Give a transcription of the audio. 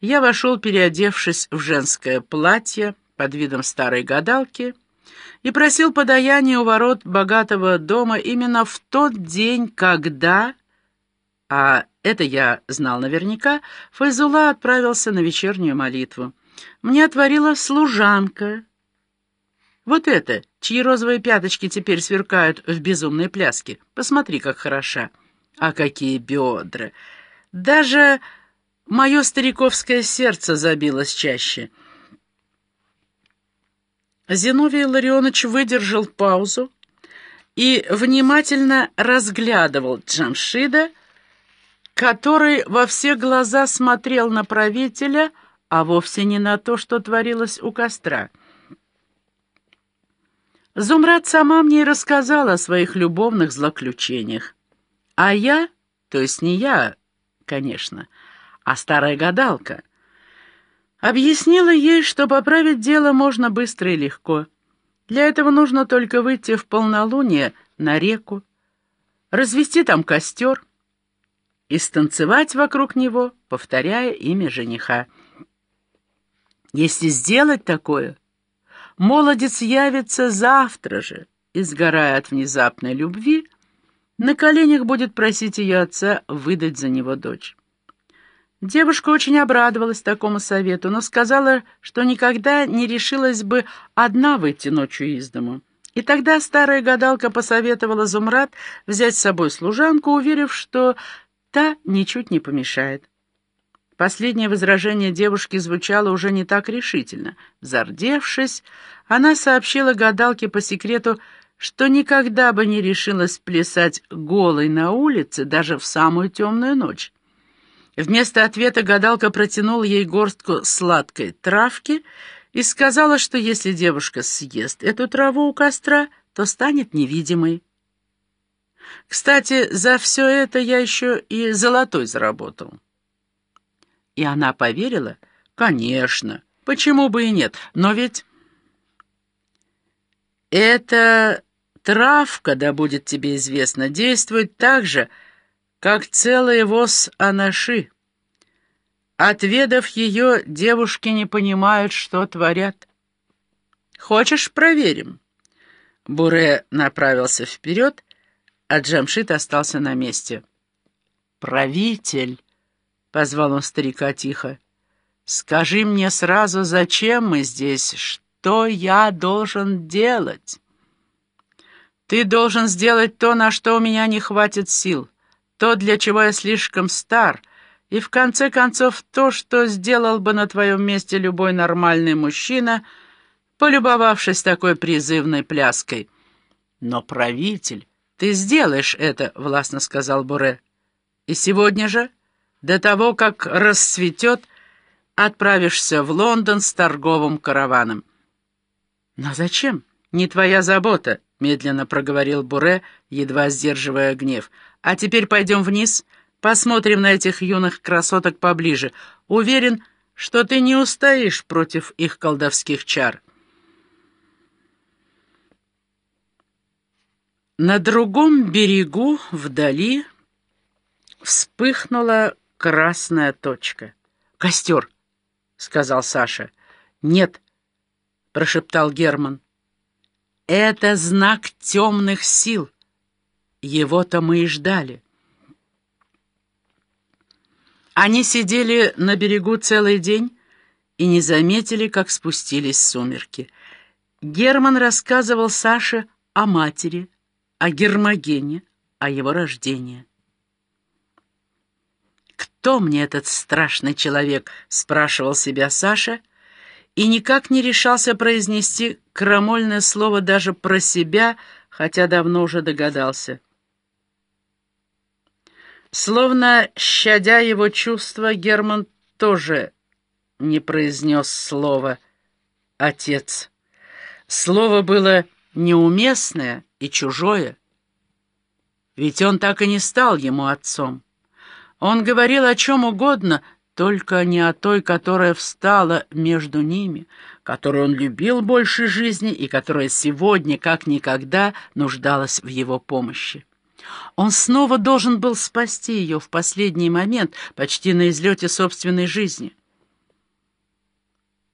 я вошел, переодевшись в женское платье под видом старой гадалки, и просил подаяния у ворот богатого дома именно в тот день, когда, а это я знал наверняка, Файзула отправился на вечернюю молитву. Мне отворила служанка. Вот это, чьи розовые пяточки теперь сверкают в безумной пляске. Посмотри, как хороша. А какие бедра! Даже мое стариковское сердце забилось чаще. Зиновий Ларионович выдержал паузу и внимательно разглядывал Джамшида, который во все глаза смотрел на правителя, а вовсе не на то, что творилось у костра. Зумрад сама мне рассказала о своих любовных злоключениях. А я, то есть не я, конечно, а старая гадалка, объяснила ей, что поправить дело можно быстро и легко. Для этого нужно только выйти в полнолуние на реку, развести там костер и станцевать вокруг него, повторяя имя жениха. Если сделать такое, молодец явится завтра же, и, сгорая от внезапной любви, на коленях будет просить ее отца выдать за него дочь. Девушка очень обрадовалась такому совету, но сказала, что никогда не решилась бы одна выйти ночью из дому. И тогда старая гадалка посоветовала Зумрад взять с собой служанку, уверив, что та ничуть не помешает. Последнее возражение девушки звучало уже не так решительно. Зардевшись, она сообщила гадалке по секрету, что никогда бы не решилась плясать голой на улице даже в самую темную ночь. Вместо ответа гадалка протянула ей горстку сладкой травки и сказала, что если девушка съест эту траву у костра, то станет невидимой. Кстати, за все это я еще и золотой заработал. И она поверила? Конечно. Почему бы и нет? Но ведь... Эта травка, да будет тебе известно, действует так же, как целый воз анаши. Отведав ее, девушки не понимают, что творят. «Хочешь, проверим?» Буре направился вперед, а Джамшит остался на месте. «Правитель!» — позвал он старика тихо. «Скажи мне сразу, зачем мы здесь? Что я должен делать?» «Ты должен сделать то, на что у меня не хватит сил» то, для чего я слишком стар, и, в конце концов, то, что сделал бы на твоем месте любой нормальный мужчина, полюбовавшись такой призывной пляской. «Но, правитель, ты сделаешь это», — властно сказал Буре. «И сегодня же, до того, как расцветет, отправишься в Лондон с торговым караваном». «Но зачем? Не твоя забота», — медленно проговорил Буре, едва сдерживая гнев. А теперь пойдем вниз, посмотрим на этих юных красоток поближе. Уверен, что ты не устоишь против их колдовских чар. На другом берегу, вдали, вспыхнула красная точка. «Костер!» — сказал Саша. «Нет!» — прошептал Герман. «Это знак темных сил!» Его-то мы и ждали. Они сидели на берегу целый день и не заметили, как спустились сумерки. Герман рассказывал Саше о матери, о Гермогене, о его рождении. «Кто мне этот страшный человек?» — спрашивал себя Саша, и никак не решался произнести крамольное слово даже про себя, хотя давно уже догадался. Словно щадя его чувства, Герман тоже не произнес слово «отец». Слово было неуместное и чужое, ведь он так и не стал ему отцом. Он говорил о чем угодно, только не о той, которая встала между ними, которую он любил больше жизни и которая сегодня, как никогда, нуждалась в его помощи. Он снова должен был спасти ее в последний момент, почти на излете собственной жизни.